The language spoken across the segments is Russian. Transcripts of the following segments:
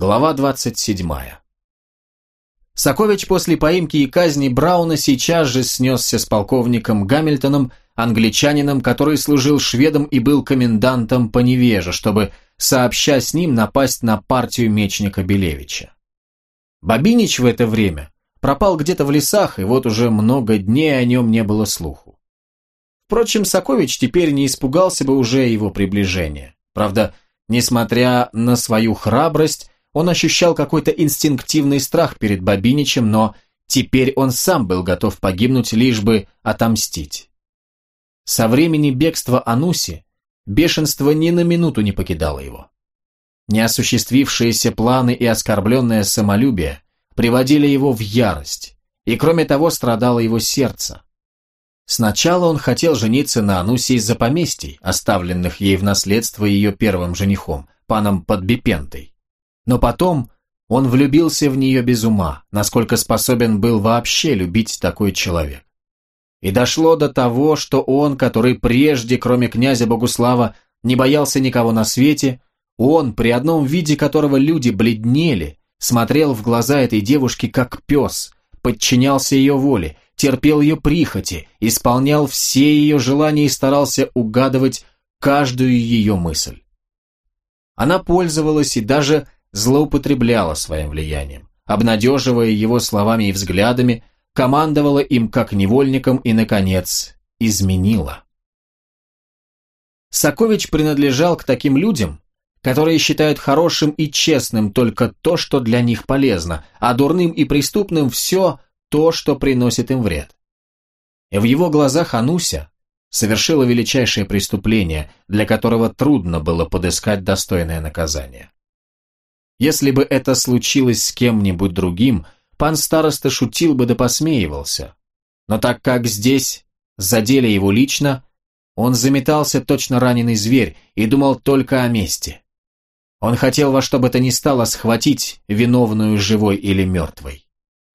Глава 27. Сокович после поимки и казни Брауна сейчас же снесся с полковником Гамильтоном, англичанином, который служил шведом и был комендантом по невеже, чтобы, сообща с ним, напасть на партию мечника Белевича. Бабинич в это время пропал где-то в лесах, и вот уже много дней о нем не было слуху. Впрочем, Сокович теперь не испугался бы уже его приближения. Правда, несмотря на свою храбрость, он ощущал какой-то инстинктивный страх перед Бабиничем, но теперь он сам был готов погибнуть, лишь бы отомстить. Со времени бегства Ануси бешенство ни на минуту не покидало его. Неосуществившиеся планы и оскорбленное самолюбие приводили его в ярость, и кроме того страдало его сердце. Сначала он хотел жениться на Анусе из-за поместий, оставленных ей в наследство ее первым женихом, паном Подбипентой. Но потом он влюбился в нее без ума, насколько способен был вообще любить такой человек. И дошло до того, что он, который прежде, кроме князя Богуслава, не боялся никого на свете, он, при одном виде которого люди бледнели, смотрел в глаза этой девушки как пес, подчинялся ее воле, терпел ее прихоти, исполнял все ее желания и старался угадывать каждую ее мысль. Она пользовалась и даже злоупотребляла своим влиянием, обнадеживая его словами и взглядами, командовала им как невольником и, наконец, изменила. Сакович принадлежал к таким людям, которые считают хорошим и честным только то, что для них полезно, а дурным и преступным все то, что приносит им вред. В его глазах Ануся совершила величайшее преступление, для которого трудно было подыскать достойное наказание. Если бы это случилось с кем-нибудь другим, пан староста шутил бы да посмеивался. Но так как здесь задели его лично, он заметался точно раненый зверь и думал только о мести. Он хотел во что бы то ни стало схватить виновную живой или мертвой.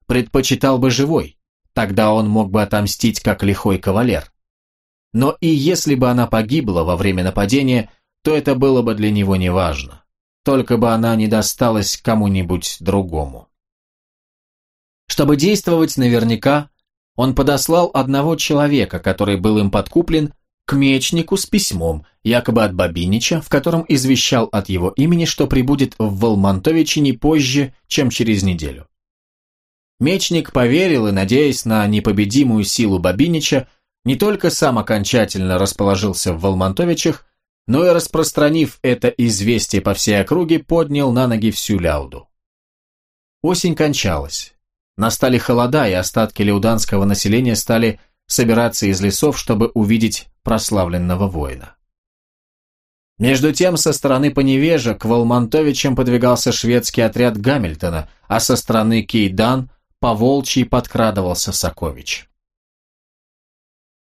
Предпочитал бы живой, тогда он мог бы отомстить как лихой кавалер. Но и если бы она погибла во время нападения, то это было бы для него неважно только бы она не досталась кому-нибудь другому. Чтобы действовать наверняка, он подослал одного человека, который был им подкуплен, к мечнику с письмом, якобы от Бабинича, в котором извещал от его имени, что прибудет в Волмонтовиче не позже, чем через неделю. Мечник поверил и, надеясь на непобедимую силу Бабинича, не только сам окончательно расположился в Волмонтовичах, но и распространив это известие по всей округе, поднял на ноги всю ляуду. Осень кончалась. Настали холода, и остатки леуданского населения стали собираться из лесов, чтобы увидеть прославленного воина. Между тем, со стороны Поневежа к Волмонтовичам подвигался шведский отряд Гамильтона, а со стороны Кейдан по волчьи подкрадывался Сокович.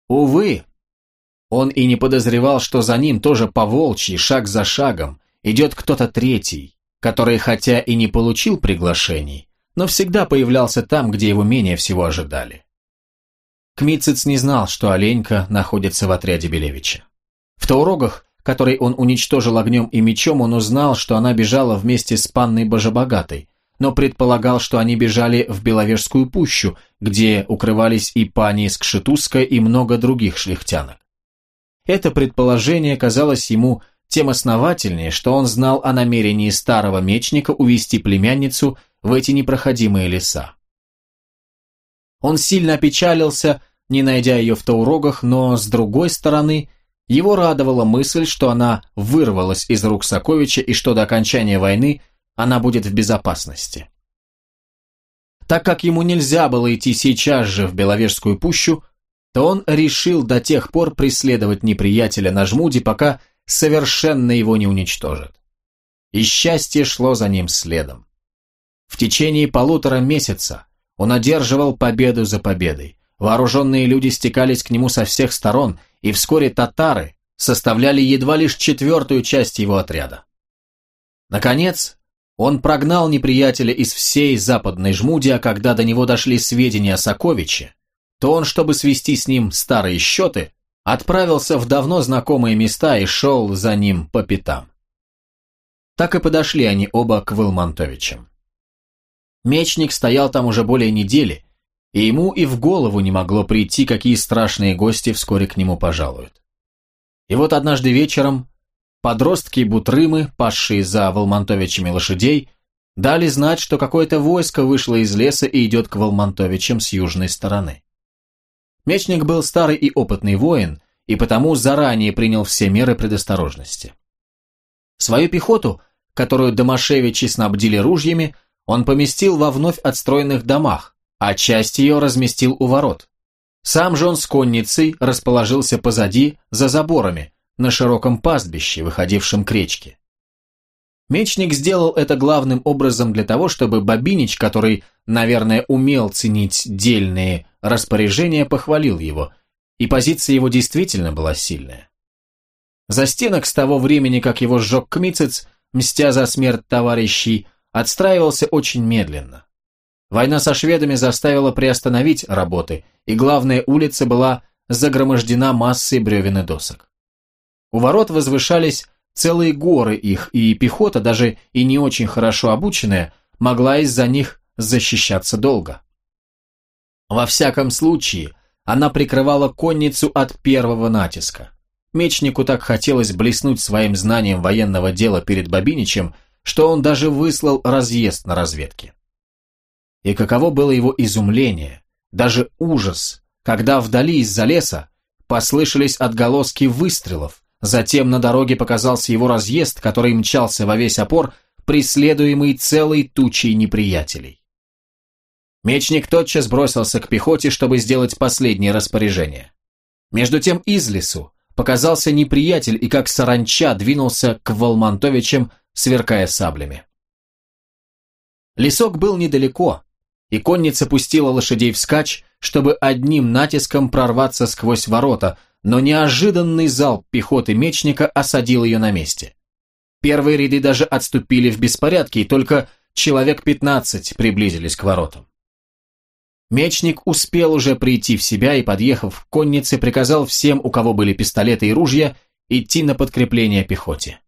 Увы, он и не подозревал, что за ним тоже по волчьи, шаг за шагом, идет кто-то третий, который хотя и не получил приглашений, но всегда появлялся там, где его менее всего ожидали. Кмицец не знал, что Оленька находится в отряде Белевича. В Таурогах, который он уничтожил огнем и мечом, он узнал, что она бежала вместе с панной Божебогатой, но предполагал, что они бежали в Беловежскую пущу, где укрывались и пани Скшетузская и много других шляхтянок. Это предположение казалось ему тем основательнее, что он знал о намерении старого мечника увести племянницу в эти непроходимые леса. Он сильно опечалился, не найдя ее в Таурогах, но, с другой стороны, его радовала мысль, что она вырвалась из рук Соковича и что до окончания войны она будет в безопасности. Так как ему нельзя было идти сейчас же в Беловежскую пущу, то он решил до тех пор преследовать неприятеля на жмуде, пока совершенно его не уничтожит. И счастье шло за ним следом. В течение полутора месяца он одерживал победу за победой. Вооруженные люди стекались к нему со всех сторон, и вскоре татары составляли едва лишь четвертую часть его отряда. Наконец, он прогнал неприятеля из всей западной жмуди, а когда до него дошли сведения о Соковиче, то он, чтобы свести с ним старые счеты, отправился в давно знакомые места и шел за ним по пятам. Так и подошли они оба к Вылмантовичам. Мечник стоял там уже более недели, и ему и в голову не могло прийти, какие страшные гости вскоре к нему пожалуют. И вот однажды вечером подростки Бутрымы, пасшие за Волмонтовичами лошадей, дали знать, что какое-то войско вышло из леса и идет к Волмонтовичам с южной стороны. Мечник был старый и опытный воин, и потому заранее принял все меры предосторожности. Свою пехоту, которую Домашевичи снабдили ружьями, он поместил во вновь отстроенных домах, а часть ее разместил у ворот. Сам же он с конницей расположился позади, за заборами, на широком пастбище, выходившем к речке. Мечник сделал это главным образом для того, чтобы Бабинич, который, наверное, умел ценить дельные распоряжения, похвалил его, и позиция его действительно была сильная. За стенок с того времени, как его сжег Кмицец, мстя за смерть товарищей, отстраивался очень медленно. Война со шведами заставила приостановить работы, и главная улица была загромождена массой бревен и досок. У ворот возвышались целые горы их, и пехота, даже и не очень хорошо обученная, могла из-за них защищаться долго. Во всяком случае, она прикрывала конницу от первого натиска. Мечнику так хотелось блеснуть своим знанием военного дела перед Бабиничем, что он даже выслал разъезд на разведке. И каково было его изумление, даже ужас, когда вдали из-за леса послышались отголоски выстрелов, затем на дороге показался его разъезд, который мчался во весь опор, преследуемый целой тучей неприятелей. Мечник тотчас бросился к пехоте, чтобы сделать последнее распоряжение. Между тем из лесу показался неприятель и как саранча двинулся к Волмонтовичам, сверкая саблями. Лесок был недалеко, и конница пустила лошадей вскачь, чтобы одним натиском прорваться сквозь ворота, но неожиданный залп пехоты мечника осадил ее на месте. Первые ряды даже отступили в беспорядке, и только человек пятнадцать приблизились к воротам. Мечник успел уже прийти в себя и, подъехав к коннице, приказал всем, у кого были пистолеты и ружья, идти на подкрепление пехоте.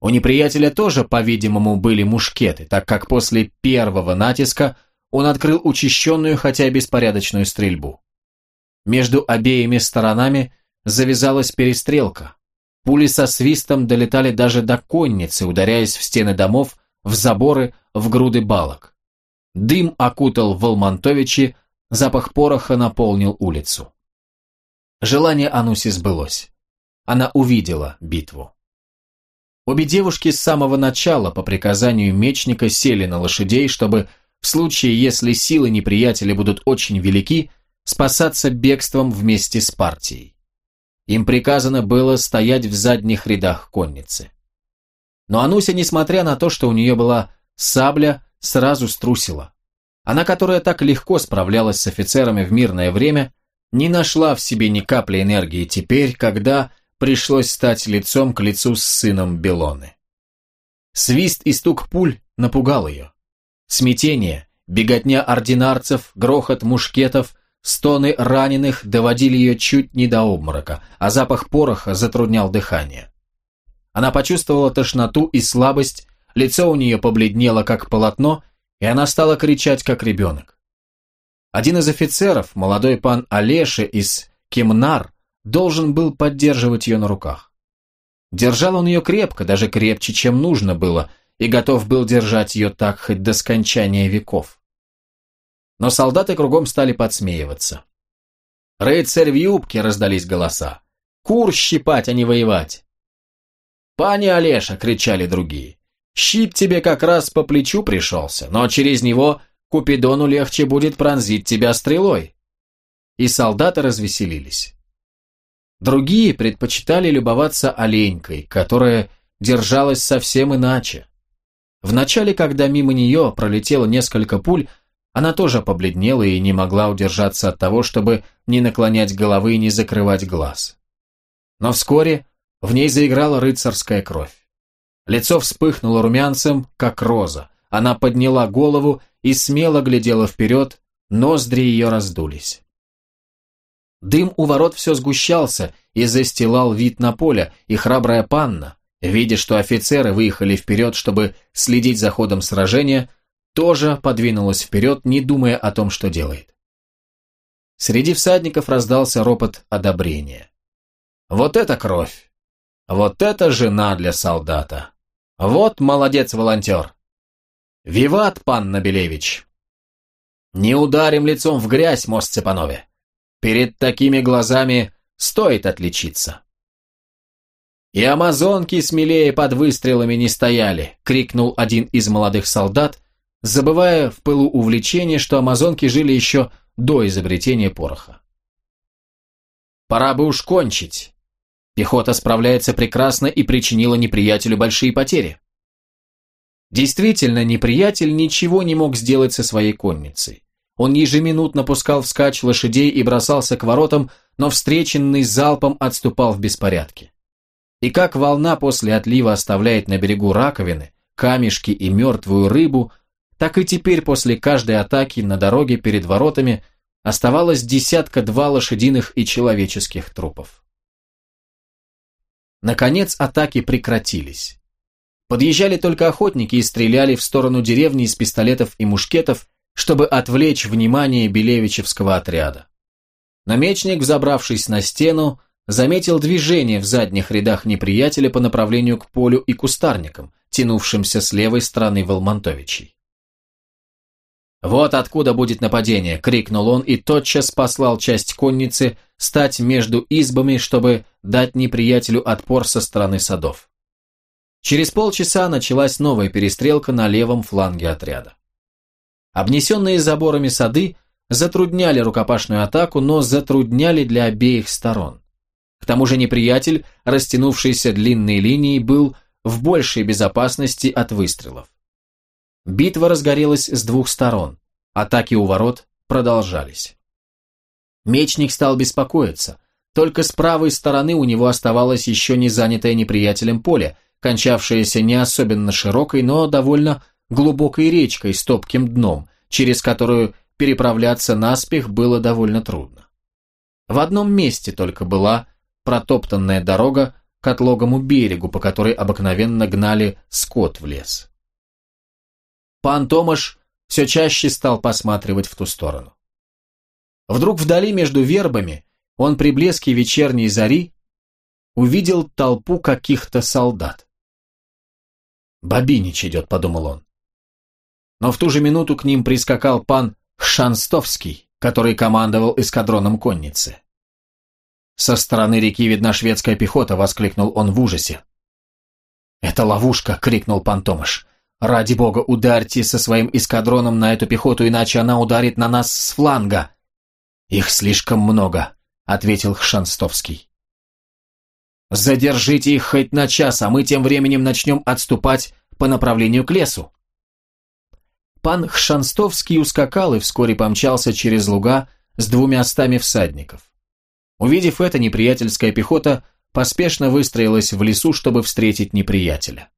У неприятеля тоже, по-видимому, были мушкеты, так как после первого натиска он открыл учащенную, хотя и беспорядочную стрельбу. Между обеими сторонами завязалась перестрелка. Пули со свистом долетали даже до конницы, ударяясь в стены домов, в заборы, в груды балок. Дым окутал Волмонтовичи, запах пороха наполнил улицу. Желание Ануси сбылось. Она увидела битву. Обе девушки с самого начала по приказанию мечника сели на лошадей, чтобы в случае, если силы неприятеля будут очень велики, спасаться бегством вместе с партией. Им приказано было стоять в задних рядах конницы. Но Ануся, несмотря на то, что у нее была сабля, сразу струсила. Она, которая так легко справлялась с офицерами в мирное время, не нашла в себе ни капли энергии теперь, когда пришлось стать лицом к лицу с сыном Белоны. Свист и стук пуль напугал ее. Смятение, беготня ординарцев, грохот мушкетов, стоны раненых доводили ее чуть не до обморока, а запах пороха затруднял дыхание. Она почувствовала тошноту и слабость, лицо у нее побледнело, как полотно, и она стала кричать, как ребенок. Один из офицеров, молодой пан Олеши из Кемнар, должен был поддерживать ее на руках. Держал он ее крепко, даже крепче, чем нужно было – и готов был держать ее так хоть до скончания веков. Но солдаты кругом стали подсмеиваться. «Рыцарь в юбке!» — раздались голоса. «Кур щипать, а не воевать!» «Пани Олеша!» — кричали другие. «Щит тебе как раз по плечу пришелся, но через него Купидону легче будет пронзить тебя стрелой!» И солдаты развеселились. Другие предпочитали любоваться оленькой, которая держалась совсем иначе. Вначале, когда мимо нее пролетело несколько пуль, она тоже побледнела и не могла удержаться от того, чтобы не наклонять головы и не закрывать глаз. Но вскоре в ней заиграла рыцарская кровь. Лицо вспыхнуло румянцем, как роза. Она подняла голову и смело глядела вперед, ноздри ее раздулись. Дым у ворот все сгущался и застилал вид на поле, и храбрая панна, видя, что офицеры выехали вперед, чтобы следить за ходом сражения, тоже подвинулась вперед, не думая о том, что делает. Среди всадников раздался ропот одобрения. «Вот это кровь! Вот это жена для солдата! Вот молодец волонтер! Виват, пан Набелевич! Не ударим лицом в грязь, мост Цепанове! Перед такими глазами стоит отличиться!» «И амазонки смелее под выстрелами не стояли!» — крикнул один из молодых солдат, забывая в пылу увлечения, что амазонки жили еще до изобретения пороха. «Пора бы уж кончить!» Пехота справляется прекрасно и причинила неприятелю большие потери. Действительно, неприятель ничего не мог сделать со своей конницей. Он ежеминутно пускал вскачь лошадей и бросался к воротам, но встреченный залпом отступал в беспорядке. И как волна после отлива оставляет на берегу раковины, камешки и мертвую рыбу, так и теперь после каждой атаки на дороге перед воротами оставалось десятка-два лошадиных и человеческих трупов. Наконец атаки прекратились. Подъезжали только охотники и стреляли в сторону деревни из пистолетов и мушкетов, чтобы отвлечь внимание Белевичевского отряда. Намечник, взобравшись на стену, заметил движение в задних рядах неприятеля по направлению к полю и кустарникам, тянувшимся с левой стороны Волмонтовичей. «Вот откуда будет нападение!» — крикнул он и тотчас послал часть конницы стать между избами, чтобы дать неприятелю отпор со стороны садов. Через полчаса началась новая перестрелка на левом фланге отряда. Обнесенные заборами сады затрудняли рукопашную атаку, но затрудняли для обеих сторон. К тому же неприятель, растянувшийся длинной линией, был в большей безопасности от выстрелов. Битва разгорелась с двух сторон. Атаки у ворот продолжались. Мечник стал беспокоиться. Только с правой стороны у него оставалось еще не занятое неприятелем поле, кончавшееся не особенно широкой, но довольно глубокой речкой с топким дном, через которую переправляться наспех было довольно трудно. В одном месте только была протоптанная дорога к отлогому берегу, по которой обыкновенно гнали скот в лес. Пан Томаш все чаще стал посматривать в ту сторону. Вдруг вдали между вербами он при блеске вечерней зари увидел толпу каких-то солдат. «Бабинич идет», — подумал он. Но в ту же минуту к ним прискакал пан Хшанстовский, который командовал эскадроном конницы. «Со стороны реки видна шведская пехота», — воскликнул он в ужасе. «Это ловушка!» — крикнул пан Томаш. «Ради бога, ударьте со своим эскадроном на эту пехоту, иначе она ударит на нас с фланга!» «Их слишком много», — ответил Хшанстовский. «Задержите их хоть на час, а мы тем временем начнем отступать по направлению к лесу». Пан Хшанстовский ускакал и вскоре помчался через луга с двумя стами всадников. Увидев это, неприятельская пехота поспешно выстроилась в лесу, чтобы встретить неприятеля.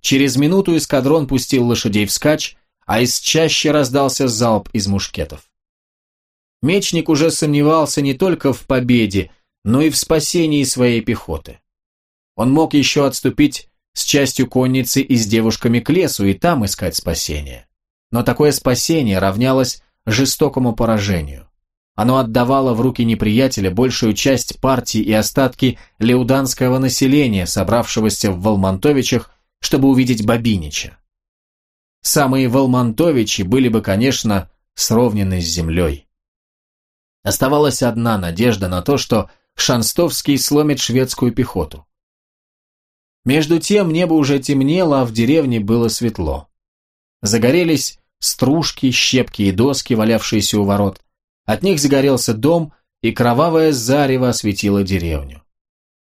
Через минуту эскадрон пустил лошадей вскачь, а из чащи раздался залп из мушкетов. Мечник уже сомневался не только в победе, но и в спасении своей пехоты. Он мог еще отступить с частью конницы и с девушками к лесу и там искать спасение. Но такое спасение равнялось жестокому поражению. Оно отдавало в руки неприятеля большую часть партии и остатки леуданского населения, собравшегося в Волмонтовичах, чтобы увидеть Бабинича. Самые Волмонтовичи были бы, конечно, сровнены с землей. Оставалась одна надежда на то, что Шанстовский сломит шведскую пехоту. Между тем небо уже темнело, а в деревне было светло. Загорелись стружки, щепки и доски, валявшиеся у ворот. От них загорелся дом, и кровавое зарево осветило деревню.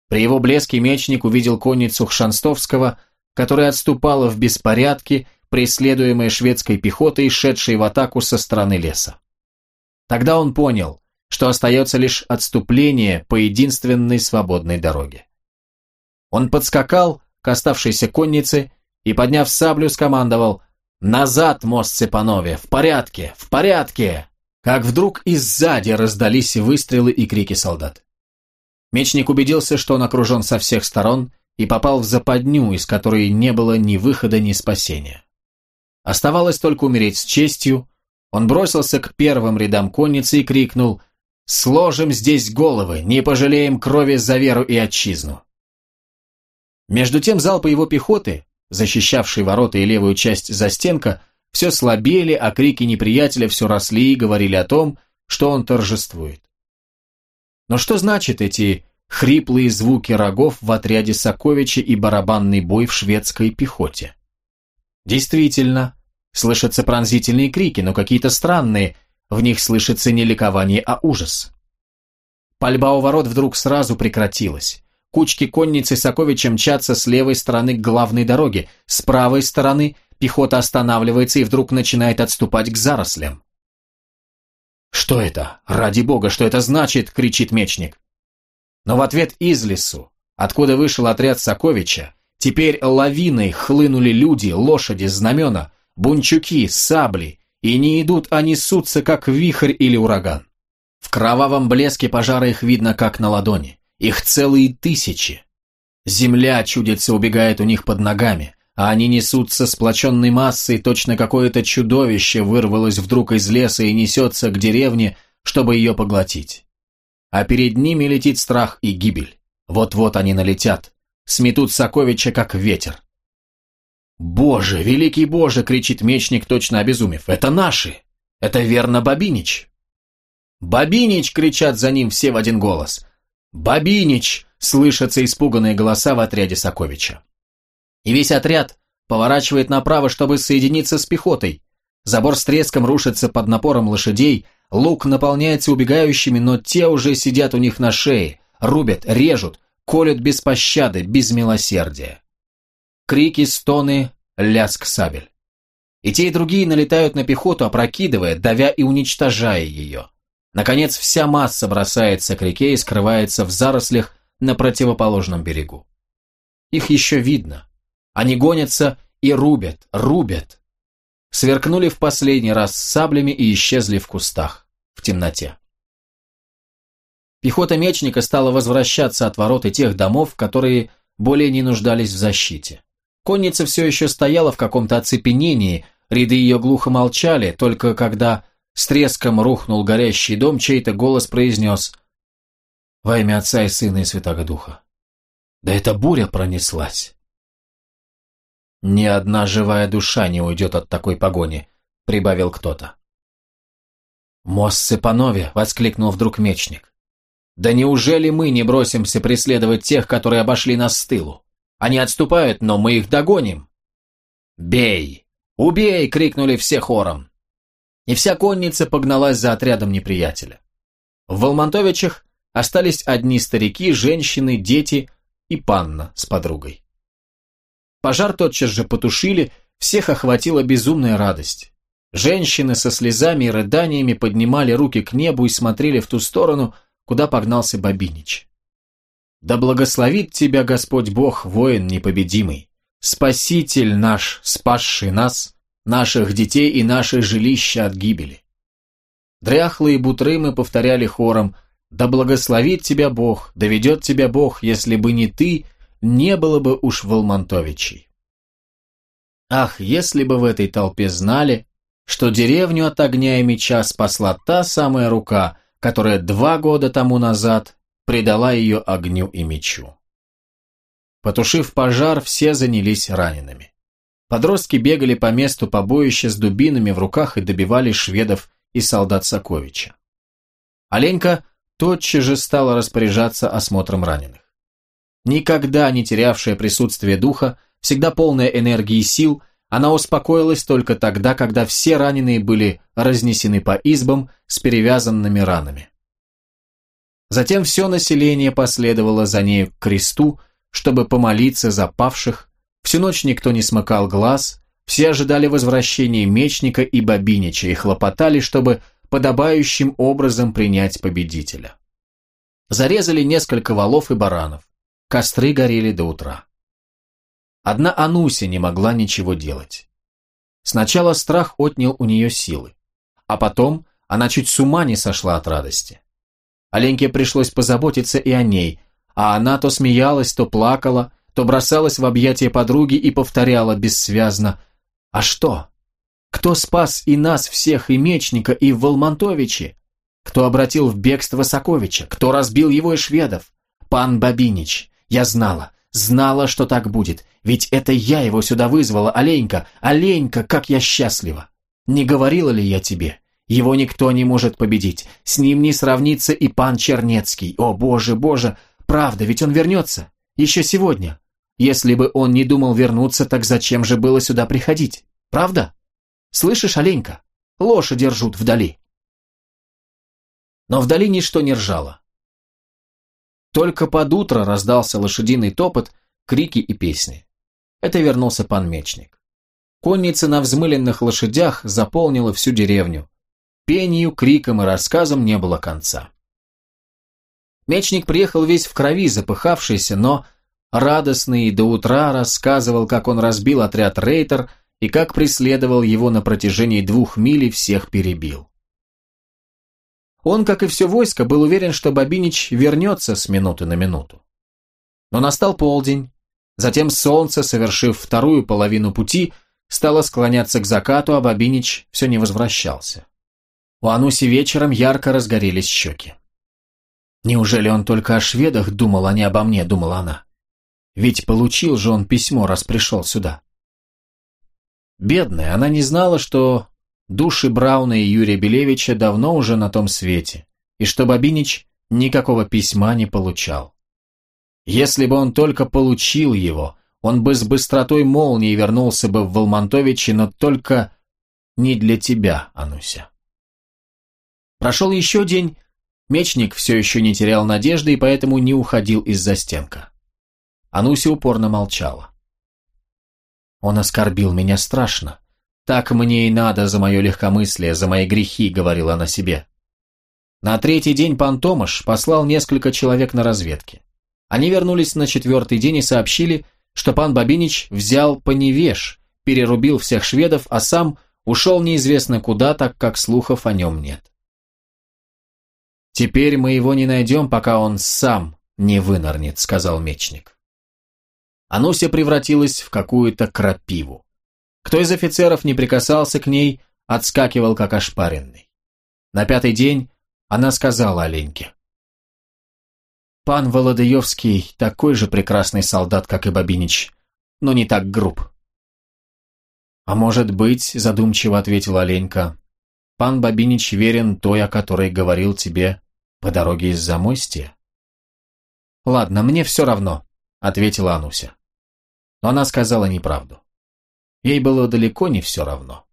При его блеске мечник увидел конницу Хшанстовского, которая отступала в беспорядке, преследуемая шведской пехотой, шедшей в атаку со стороны леса. Тогда он понял, что остается лишь отступление по единственной свободной дороге. Он подскакал к оставшейся коннице и, подняв саблю, скомандовал «Назад, мост Цепанове! В порядке! В порядке!» Как вдруг и сзади раздались выстрелы и крики солдат. Мечник убедился, что он окружен со всех сторон, и попал в западню, из которой не было ни выхода, ни спасения. Оставалось только умереть с честью, он бросился к первым рядам конницы и крикнул «Сложим здесь головы, не пожалеем крови за веру и отчизну». Между тем залпы его пехоты, защищавшей ворота и левую часть застенка, все слабели, а крики неприятеля все росли и говорили о том, что он торжествует. Но что значит эти хриплые звуки рогов в отряде Соковича и барабанный бой в шведской пехоте? Действительно, слышатся пронзительные крики, но какие-то странные, в них слышится не ликование, а ужас. Пальба у ворот вдруг сразу прекратилась. Кучки конницы Соковича мчатся с левой стороны к главной дороге, с правой стороны пехота останавливается и вдруг начинает отступать к зарослям. «Что это? Ради бога, что это значит?» – кричит мечник. Но в ответ из лесу, откуда вышел отряд Соковича, теперь лавиной хлынули люди, лошади, знамена, бунчуки, сабли, и не идут, а несутся, как вихрь или ураган. В кровавом блеске пожара их видно, как на ладони. Их целые тысячи. Земля, чудится, убегает у них под ногами а они несутся сплоченной массой, точно какое-то чудовище вырвалось вдруг из леса и несется к деревне, чтобы ее поглотить. А перед ними летит страх и гибель. Вот-вот они налетят, сметут Соковича, как ветер. «Боже, великий Боже!» — кричит мечник, точно обезумев. «Это наши! Это верно Бабинич!» «Бабинич!» — кричат за ним все в один голос. «Бабинич!» — слышатся испуганные голоса в отряде Соковича и весь отряд поворачивает направо, чтобы соединиться с пехотой. Забор с треском рушится под напором лошадей, лук наполняется убегающими, но те уже сидят у них на шее, рубят, режут, колют без пощады, без милосердия. Крики, стоны, лязг сабель. И те, и другие налетают на пехоту, опрокидывая, давя и уничтожая ее. Наконец, вся масса бросается к реке и скрывается в зарослях на противоположном берегу. Их еще видно. Они гонятся и рубят, рубят. Сверкнули в последний раз саблями и исчезли в кустах, в темноте. Пехота мечника стала возвращаться от ворот и тех домов, которые более не нуждались в защите. Конница все еще стояла в каком-то оцепенении, ряды ее глухо молчали, только когда с треском рухнул горящий дом, чей-то голос произнес «Во имя Отца и Сына и Святого Духа». Да эта буря пронеслась. «Ни одна живая душа не уйдет от такой погони», — прибавил кто-то. «Моссы Панове!» — воскликнул вдруг мечник. «Да неужели мы не бросимся преследовать тех, которые обошли нас с тылу? Они отступают, но мы их догоним!» «Бей! Убей!» — крикнули все хором. И вся конница погналась за отрядом неприятеля. В Волмонтовичах остались одни старики, женщины, дети и панна с подругой. Пожар тотчас же потушили, всех охватила безумная радость. Женщины со слезами и рыданиями поднимали руки к небу и смотрели в ту сторону, куда погнался Бабинич. «Да благословит тебя Господь Бог, воин непобедимый, Спаситель наш, спасший нас, наших детей и наше жилище от гибели». Дряхлые бутрымы повторяли хором «Да благословит тебя Бог, да ведет тебя Бог, если бы не ты, не было бы уж Волмонтовичей. Ах, если бы в этой толпе знали, что деревню от огня и меча спасла та самая рука, которая два года тому назад предала ее огню и мечу. Потушив пожар, все занялись ранеными. Подростки бегали по месту побоища с дубинами в руках и добивали шведов и солдат Соковича. Оленька тотчас же стала распоряжаться осмотром раненых никогда не терявшая присутствие духа, всегда полная энергии и сил, она успокоилась только тогда, когда все раненые были разнесены по избам с перевязанными ранами. Затем все население последовало за нею к кресту, чтобы помолиться за павших, всю ночь никто не смыкал глаз, все ожидали возвращения Мечника и Бабинича и хлопотали, чтобы подобающим образом принять победителя. Зарезали несколько валов и баранов. Костры горели до утра. Одна Ануся не могла ничего делать. Сначала страх отнял у нее силы, а потом она чуть с ума не сошла от радости. Оленьке пришлось позаботиться и о ней, а она то смеялась, то плакала, то бросалась в объятия подруги и повторяла бессвязно «А что? Кто спас и нас всех, и Мечника, и Волмонтовичи? Кто обратил в бегство Соковича? Кто разбил его и шведов? Пан Бабинич. Я знала, знала, что так будет, ведь это я его сюда вызвала, Оленька, Оленька, как я счастлива. Не говорила ли я тебе? Его никто не может победить, с ним не сравнится и пан Чернецкий. О, боже, боже, правда, ведь он вернется, еще сегодня. Если бы он не думал вернуться, так зачем же было сюда приходить? Правда? Слышишь, Оленька? Лошади ржут вдали. Но вдали ничто не ржало. Только под утро раздался лошадиный топот, крики и песни. Это вернулся пан Мечник. Конница на взмыленных лошадях заполнила всю деревню. Пению, криком и рассказам не было конца. Мечник приехал весь в крови, запыхавшийся, но радостный до утра рассказывал, как он разбил отряд Рейтер и как преследовал его на протяжении двух миль и всех перебил. Он, как и все войско, был уверен, что Бабинич вернется с минуты на минуту. Но настал полдень, затем солнце, совершив вторую половину пути, стало склоняться к закату, а Бабинич все не возвращался. У Ануси вечером ярко разгорелись щеки. «Неужели он только о шведах думал, а не обо мне?» – думала она. «Ведь получил же он письмо, раз пришел сюда». Бедная, она не знала, что души Брауна и Юрия Белевича давно уже на том свете, и что Бабинич никакого письма не получал. Если бы он только получил его, он бы с быстротой молнии вернулся бы в Волмонтовичи, но только не для тебя, Ануся. Прошел еще день, мечник все еще не терял надежды и поэтому не уходил из застенка. Ануся упорно молчала. Он оскорбил меня страшно. Так мне и надо за мое легкомыслие, за мои грехи, говорила она себе. На третий день пан Томаш послал несколько человек на разведки. Они вернулись на четвертый день и сообщили, что пан Бабинич взял поневеж, перерубил всех шведов, а сам ушел неизвестно куда, так как слухов о нем нет. «Теперь мы его не найдем, пока он сам не вынырнет», — сказал мечник. Ануся превратилась в какую-то крапиву. Кто из офицеров не прикасался к ней, отскакивал как ошпаренный. На пятый день она сказала Оленьке. «Пан Володаевский такой же прекрасный солдат, как и Бабинич, но не так груб». «А может быть, — задумчиво ответила Оленька, — пан Бабинич верен той, о которой говорил тебе по дороге из Замостья?» «Ладно, мне все равно», — ответила Ануся. Но она сказала неправду. Ей было далеко не все равно.